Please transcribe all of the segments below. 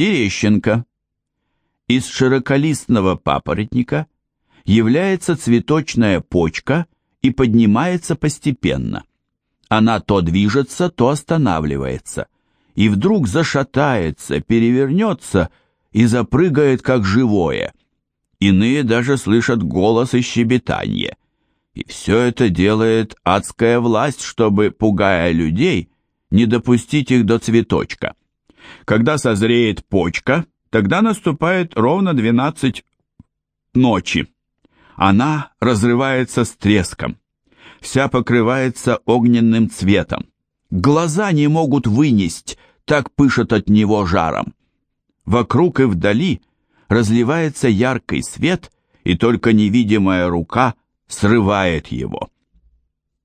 Терещенко. Из широколистного папоротника является цветочная почка и поднимается постепенно. Она то движется, то останавливается, и вдруг зашатается, перевернется и запрыгает, как живое. Иные даже слышат голос и щебетание. И все это делает адская власть, чтобы, пугая людей, не допустить их до цветочка. Когда созреет почка, тогда наступает ровно 12 ночи. Она разрывается с треском вся покрывается огненным цветом. Глаза не могут вынести, так пышет от него жаром. Вокруг и вдали разливается яркий свет, и только невидимая рука срывает его.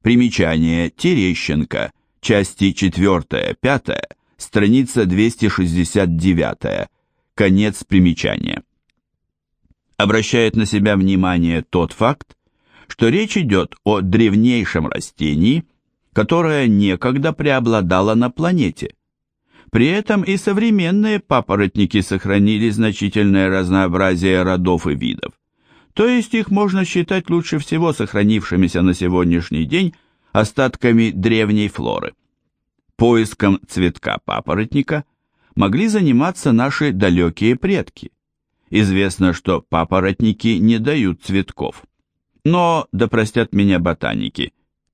Примечание Терещенко, части 4-5, страница 269, конец примечания. Обращает на себя внимание тот факт, что речь идет о древнейшем растении, которое некогда преобладало на планете. При этом и современные папоротники сохранили значительное разнообразие родов и видов. То есть их можно считать лучше всего сохранившимися на сегодняшний день остатками древней флоры. Поиском цветка папоротника могли заниматься наши далекие предки. Известно, что папоротники не дают цветков. Но, да простят меня ботаники,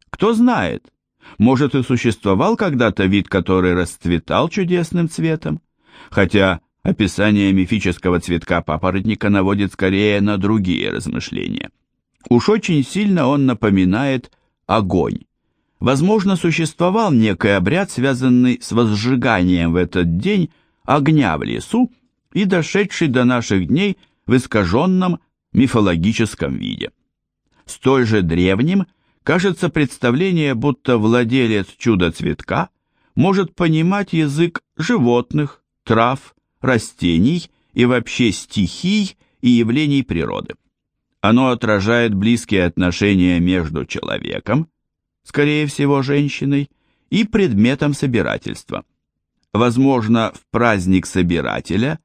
кто знает, может и существовал когда-то вид, который расцветал чудесным цветом, хотя описание мифического цветка папоротника наводит скорее на другие размышления. Уж очень сильно он напоминает огонь. Возможно, существовал некий обряд, связанный с возжиганием в этот день огня в лесу и дошедший до наших дней в искаженном мифологическом виде. Столь же древним кажется представление, будто владелец чудо-цветка может понимать язык животных, трав, растений и вообще стихий и явлений природы. Оно отражает близкие отношения между человеком, скорее всего женщиной, и предметом собирательства. Возможно, в праздник собирателя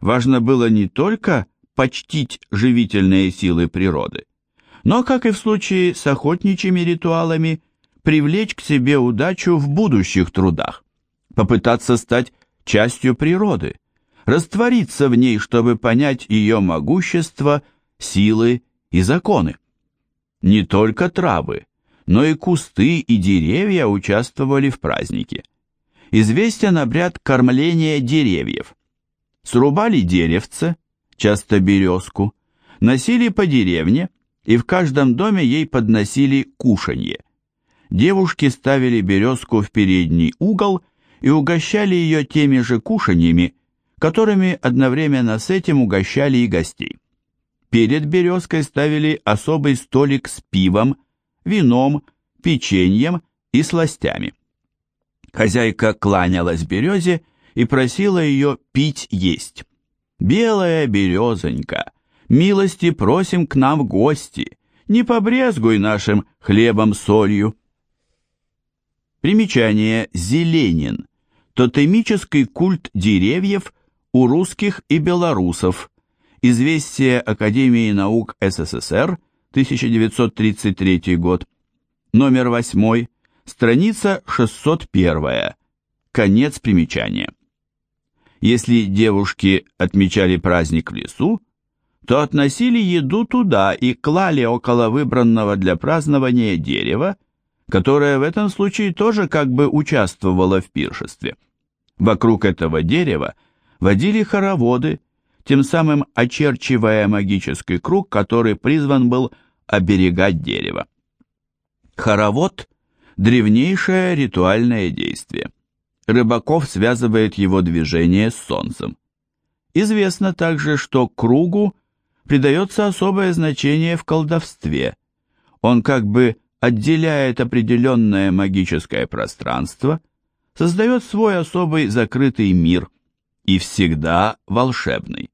важно было не только почтить живительные силы природы, но, как и в случае с охотничьими ритуалами, привлечь к себе удачу в будущих трудах, попытаться стать частью природы, раствориться в ней, чтобы понять ее могущество, силы и законы. Не только травы, но и кусты и деревья участвовали в празднике. Известен обряд кормления деревьев. Срубали деревце, часто березку, носили по деревне и в каждом доме ей подносили кушанье. Девушки ставили березку в передний угол и угощали ее теми же кушаньями, которыми одновременно с этим угощали и гостей. Перед березкой ставили особый столик с пивом, вином, печеньем и сластями. Хозяйка кланялась березе и просила ее пить есть. «Белая березонька, милости просим к нам в гости, не побрезгуй нашим хлебом-солью. Примечание «Зеленин» – тотемический культ деревьев у русских и белорусов. Известие Академии наук СССР, 1933 год. Номер 8, страница 601. Конец примечания. Если девушки отмечали праздник в лесу, то относили еду туда и клали около выбранного для празднования дерева, которое в этом случае тоже как бы участвовало в пиршестве. Вокруг этого дерева водили хороводы, тем самым очерчивая магический круг, который призван был оберегать дерево. Хоровод – древнейшее ритуальное действие. Рыбаков связывает его движение с солнцем. Известно также, что кругу – придается особое значение в колдовстве. Он как бы отделяет определенное магическое пространство, создает свой особый закрытый мир и всегда волшебный.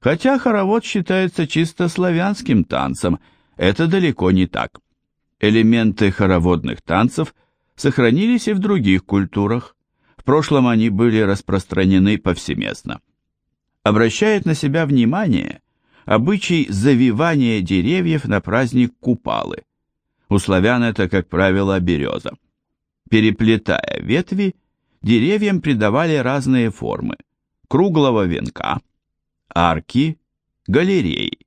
Хотя хоровод считается чисто славянским танцем, это далеко не так. Элементы хороводных танцев сохранились и в других культурах. В прошлом они были распространены повсеместно. обращает на себя внимание обычай завивания деревьев на праздник Купалы. У славян это, как правило, береза. Переплетая ветви, деревьям придавали разные формы – круглого венка, арки, галереи.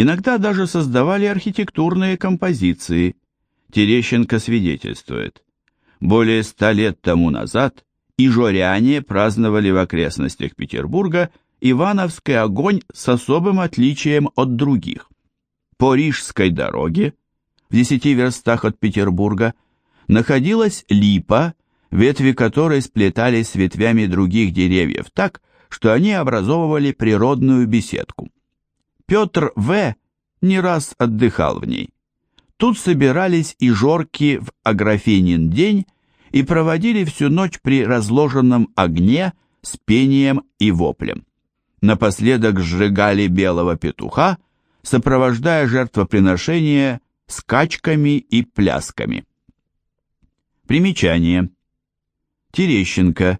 Иногда даже создавали архитектурные композиции. Терещенко свидетельствует. Более ста лет тому назад и жоряне праздновали в окрестностях Петербурга Ивановский огонь с особым отличием от других. По Рижской дороге, в десяти верстах от Петербурга, находилась липа, ветви которой сплетались с ветвями других деревьев так, что они образовывали природную беседку. Петр В. не раз отдыхал в ней. Тут собирались и жорки в Аграфенин день и проводили всю ночь при разложенном огне с пением и воплем. Напоследок сжигали белого петуха, сопровождая жертвоприношение скачками и плясками. Примечание. Терещенко.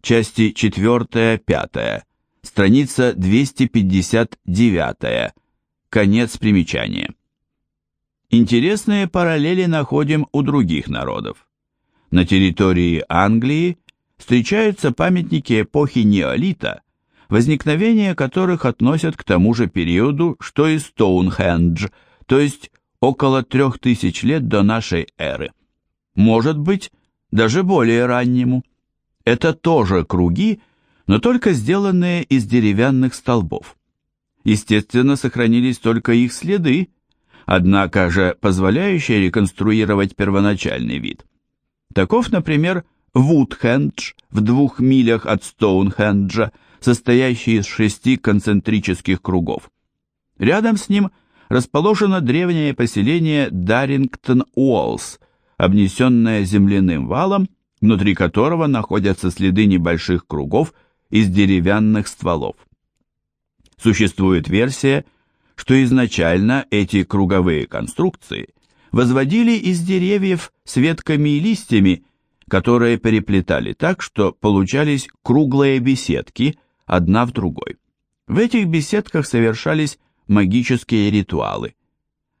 Части 4-5. Страница 259. Конец примечания. Интересные параллели находим у других народов. На территории Англии встречаются памятники эпохи неолита, возникновение которых относят к тому же периоду, что и Стоунхендж, то есть около трех тысяч лет до нашей эры. Может быть, даже более раннему. Это тоже круги, но только сделанные из деревянных столбов. Естественно, сохранились только их следы, однако же позволяющие реконструировать первоначальный вид. Таков, например, Вудхендж в двух милях от Стоунхенджа, состоящий из шести концентрических кругов. Рядом с ним расположено древнее поселение Дарингтон-Уоллс, обнесенное земляным валом, внутри которого находятся следы небольших кругов из деревянных стволов. Существует версия, что изначально эти круговые конструкции возводили из деревьев с ветками и листьями, которые переплетали так, что получались круглые беседки, одна в другой. В этих беседках совершались магические ритуалы.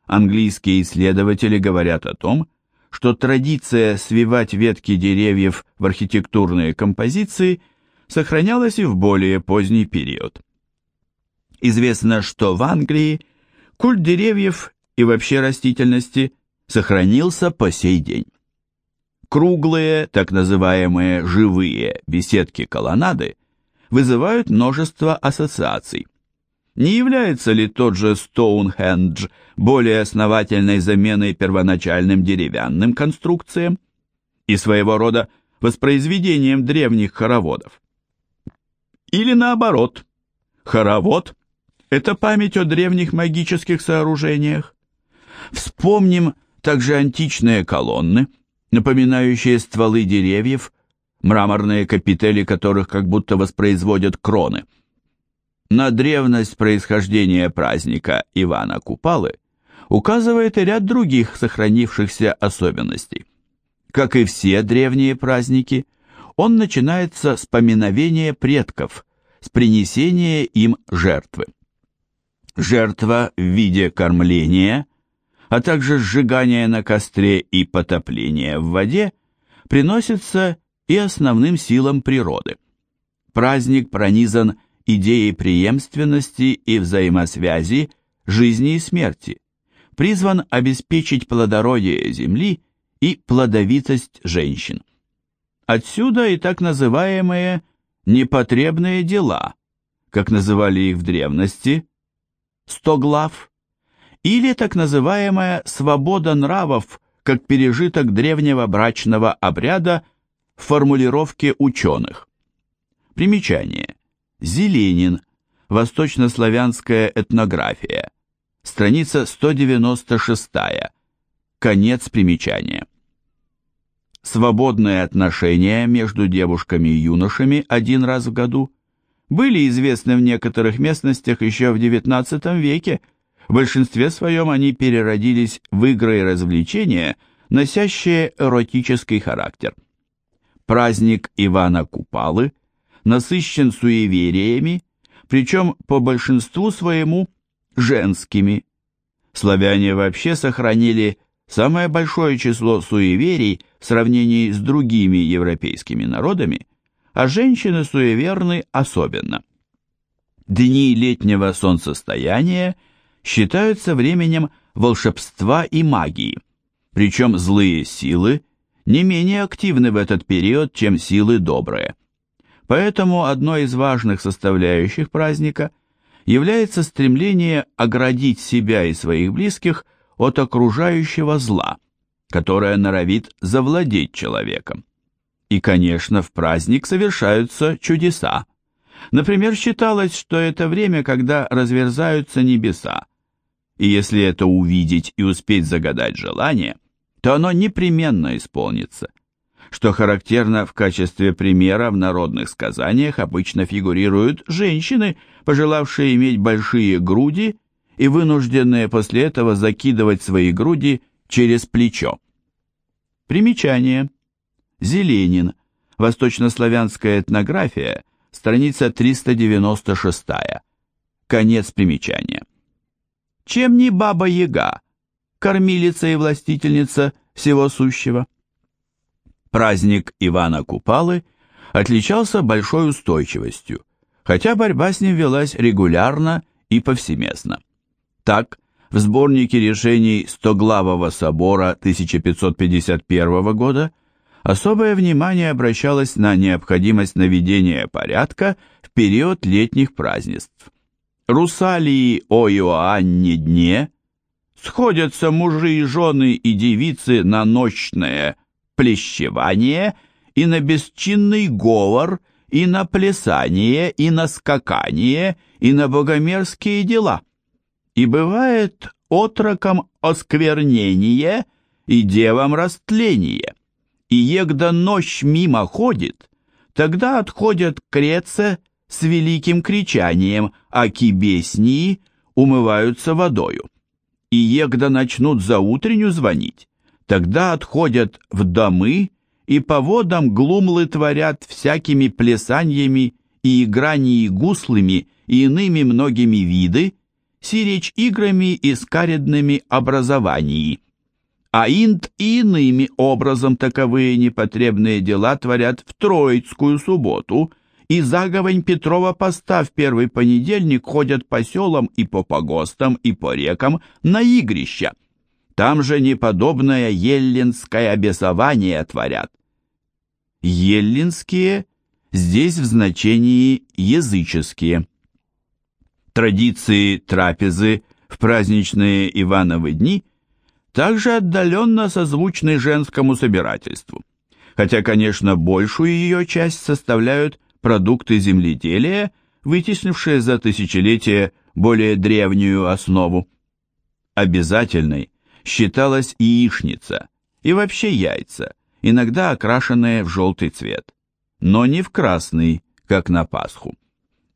Английские исследователи говорят о том, что традиция свивать ветки деревьев в архитектурные композиции сохранялась и в более поздний период. Известно, что в Англии культ деревьев и вообще растительности сохранился по сей день. Круглые, так называемые живые беседки-колоннады вызывают множество ассоциаций. Не является ли тот же Стоунхендж более основательной заменой первоначальным деревянным конструкциям и своего рода воспроизведением древних хороводов? Или наоборот, хоровод – это память о древних магических сооружениях? Вспомним также античные колонны, напоминающие стволы деревьев, мраморные капители которых как будто воспроизводят кроны – на древность происхождения праздника Ивана Купалы указывает и ряд других сохранившихся особенностей. Как и все древние праздники, он начинается с поминовения предков, с принесения им жертвы. Жертва в виде кормления, а также сжигания на костре и потопления в воде приносится и основным силам природы. Праздник пронизан идеей преемственности и взаимосвязи жизни и смерти, призван обеспечить плодородие земли и плодовитость женщин. Отсюда и так называемые непотребные дела, как называли их в древности, стоглав, или так называемая свобода нравов, как пережиток древнего брачного обряда в формулировке ученых. Примечание. Зеленин. Восточнославянская этнография. Страница 196. Конец примечания. Свободные отношения между девушками и юношами один раз в году были известны в некоторых местностях еще в XIX веке. В большинстве своем они переродились в игры и развлечения, носящие эротический характер. Праздник Ивана Купалы – насыщен суевериями, причем по большинству своему женскими. Славяне вообще сохранили самое большое число суеверий в сравнении с другими европейскими народами, а женщины суеверны особенно. Дни летнего солнцестояния считаются временем волшебства и магии, причем злые силы не менее активны в этот период, чем силы добрые. Поэтому одной из важных составляющих праздника является стремление оградить себя и своих близких от окружающего зла, которое норовит завладеть человеком. И, конечно, в праздник совершаются чудеса. Например, считалось, что это время, когда разверзаются небеса. И если это увидеть и успеть загадать желание, то оно непременно исполнится. Что характерно в качестве примера в народных сказаниях обычно фигурируют женщины, пожелавшие иметь большие груди и вынужденные после этого закидывать свои груди через плечо. Примечание. Зеленин. Восточнославянская этнография. Страница 396. Конец примечания. Чем не баба-яга, кормилица и властительница всего сущего? Праздник Ивана Купалы отличался большой устойчивостью, хотя борьба с ним велась регулярно и повсеместно. Так, в сборнике решений Стоглавого собора 1551 года особое внимание обращалось на необходимость наведения порядка в период летних празднеств. Русалии о Иоанне дне сходятся мужи и жены и девицы на ночное плещевание и на бесчинный говор, и на плясание, и на скакание, и на богомерзкие дела. И бывает отроком осквернение и девам растление и егда ночь мимо ходит, тогда отходят креце с великим кричанием, а кибеснии умываются водою. И егда начнут за утренню звонить, тогда отходят в домы и по водам глумлы творят всякими плясаньями и игрании гуслыми и иными многими виды, сиречь играми и скаредными образований а инт и иными образом таковые непотребные дела творят в Троицкую субботу, и заговонь Петрова поста в первый понедельник ходят по селам и по погостам и по рекам на игрища. Там же неподобное еллинское обесование творят. Еллинские здесь в значении языческие. Традиции трапезы в праздничные Ивановы дни – также отдаленно созвучны женскому собирательству, хотя, конечно, большую ее часть составляют продукты земледелия, вытеснившие за тысячелетия более древнюю основу. Обязательной считалась яичница и вообще яйца, иногда окрашенные в желтый цвет, но не в красный, как на Пасху.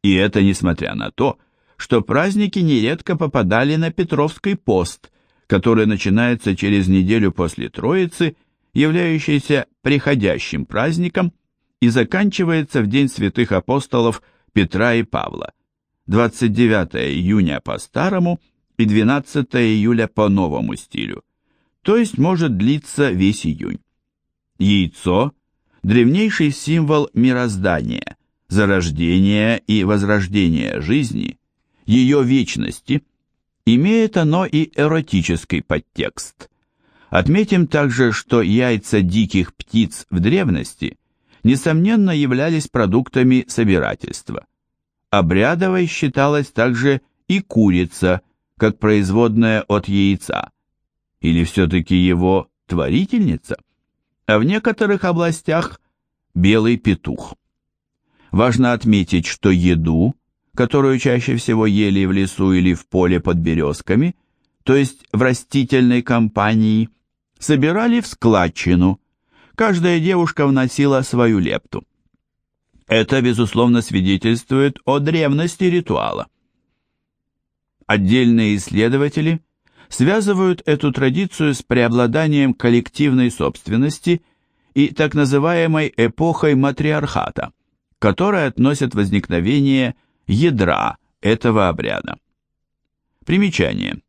И это несмотря на то, что праздники нередко попадали на Петровский пост, который начинается через неделю после Троицы, являющийся приходящим праздником, и заканчивается в день святых апостолов Петра и Павла, 29 июня по старому и 12 июля по новому стилю, то есть может длиться весь июнь. Яйцо – древнейший символ мироздания, зарождения и возрождения жизни, ее вечности – Имеет оно и эротический подтекст. Отметим также, что яйца диких птиц в древности, несомненно, являлись продуктами собирательства. Обрядовой считалась также и курица, как производная от яйца. Или все-таки его творительница? А в некоторых областях белый петух. Важно отметить, что еду которую чаще всего ели в лесу или в поле под березками, то есть в растительной компании, собирали в складчину. Каждая девушка вносила свою лепту. Это, безусловно, свидетельствует о древности ритуала. Отдельные исследователи связывают эту традицию с преобладанием коллективной собственности и так называемой эпохой матриархата, которая относят возникновение ядра этого обряда. Примечание.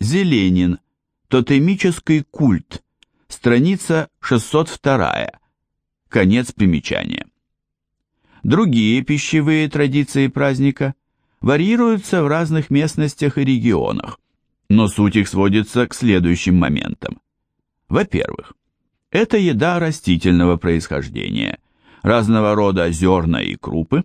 Зеленин. Тотемический культ. Страница 602. Конец примечания. Другие пищевые традиции праздника варьируются в разных местностях и регионах, но суть их сводится к следующим моментам. Во-первых, это еда растительного происхождения, разного рода зерна и крупы,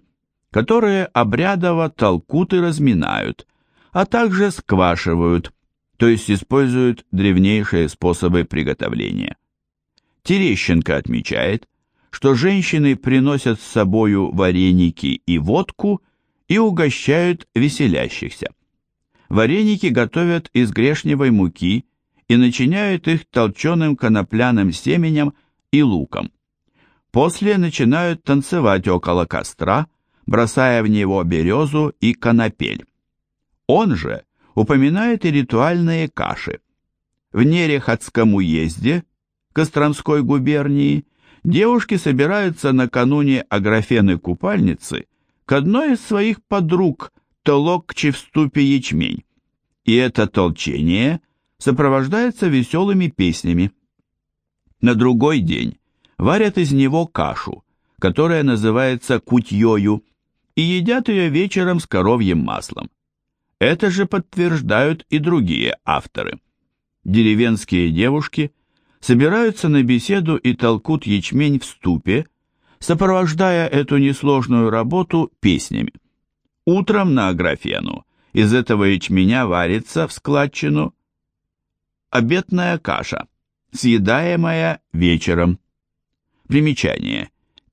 которые обрядово толкут и разминают, а также сквашивают, то есть используют древнейшие способы приготовления. Терещенко отмечает, что женщины приносят с собою вареники и водку и угощают веселящихся. Вареники готовят из грешневой муки и начиняют их толченым конопляным семенем и луком. После начинают танцевать около костра, бросая в него березу и конопель. Он же упоминает и ритуальные каши. В Нерехотском уезде Костромской губернии девушки собираются накануне Аграфены-купальницы к одной из своих подруг толокче в ступе ячмень, и это толчение сопровождается веселыми песнями. На другой день варят из него кашу, которая называется кутьёю, и едят ее вечером с коровьим маслом. Это же подтверждают и другие авторы. Деревенские девушки собираются на беседу и толкут ячмень в ступе, сопровождая эту несложную работу песнями. Утром на Аграфену из этого ячменя варится в складчину обетная каша, съедаемая вечером. Примечание.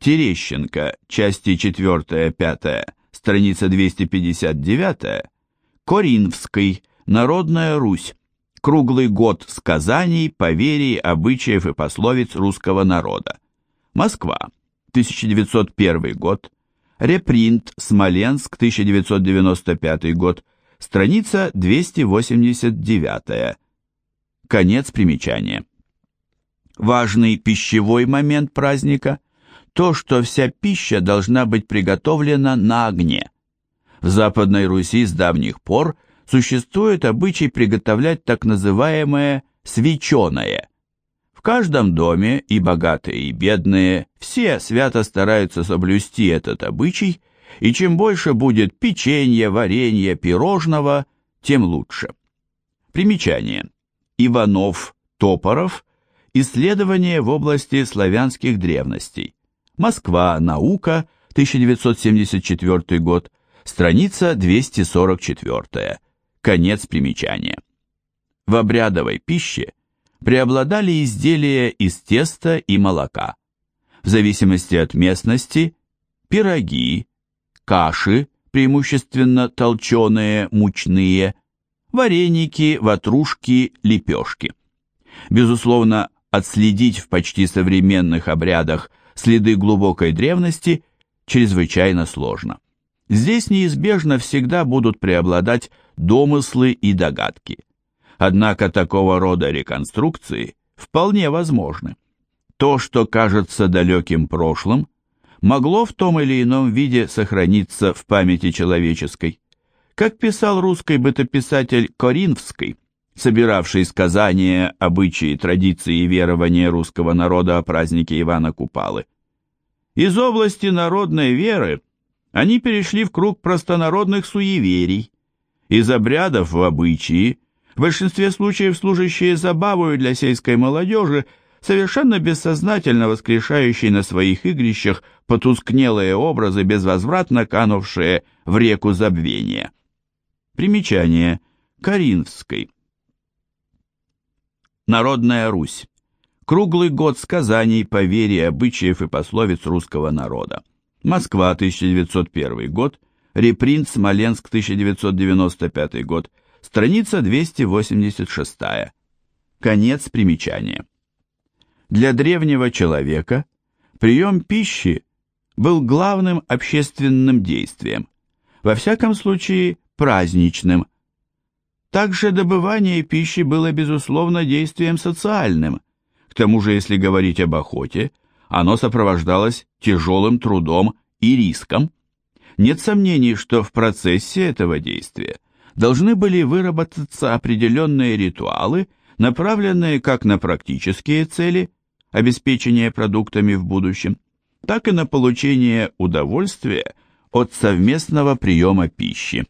Терещенко, части 4-5, страница 259, Коринфский, Народная Русь, круглый год сказаний, поверий, обычаев и пословиц русского народа. Москва, 1901 год, репринт, Смоленск, 1995 год, страница 289, конец примечания. Важный пищевой момент праздника – то, что вся пища должна быть приготовлена на огне. В Западной Руси с давних пор существует обычай приготовлять так называемое «свеченое». В каждом доме, и богатые, и бедные, все свято стараются соблюсти этот обычай, и чем больше будет печенья, варенья, пирожного, тем лучше. Примечание. Иванов, Топоров. Исследования в области славянских древностей. Москва. Наука. 1974 год. Страница 244. Конец примечания. В обрядовой пище преобладали изделия из теста и молока. В зависимости от местности – пироги, каши, преимущественно толченые, мучные, вареники, ватрушки, лепешки. Безусловно, отследить в почти современных обрядах следы глубокой древности чрезвычайно сложно. Здесь неизбежно всегда будут преобладать домыслы и догадки. Однако такого рода реконструкции вполне возможны. То, что кажется далеким прошлым, могло в том или ином виде сохраниться в памяти человеческой. Как писал русский бытописатель Коринфский, собиравший сказания, обычаи, традиции и верования русского народа о празднике Ивана Купалы. Из области народной веры они перешли в круг простонародных суеверий, из обрядов в обычаи, в большинстве случаев служащие забавою для сельской молодежи, совершенно бессознательно воскрешающие на своих игрищах потускнелые образы, безвозвратно канувшие в реку забвения. Примечание. Каринской. Народная Русь. Круглый год сказаний, поверий, обычаев и пословиц русского народа. Москва, 1901 год. Репринт, Смоленск, 1995 год. Страница 286. Конец примечания. Для древнего человека прием пищи был главным общественным действием, во всяком случае праздничным, также добывание пищи было, безусловно, действием социальным. К тому же, если говорить об охоте, оно сопровождалось тяжелым трудом и риском. Нет сомнений, что в процессе этого действия должны были выработаться определенные ритуалы, направленные как на практические цели, обеспечение продуктами в будущем, так и на получение удовольствия от совместного приема пищи.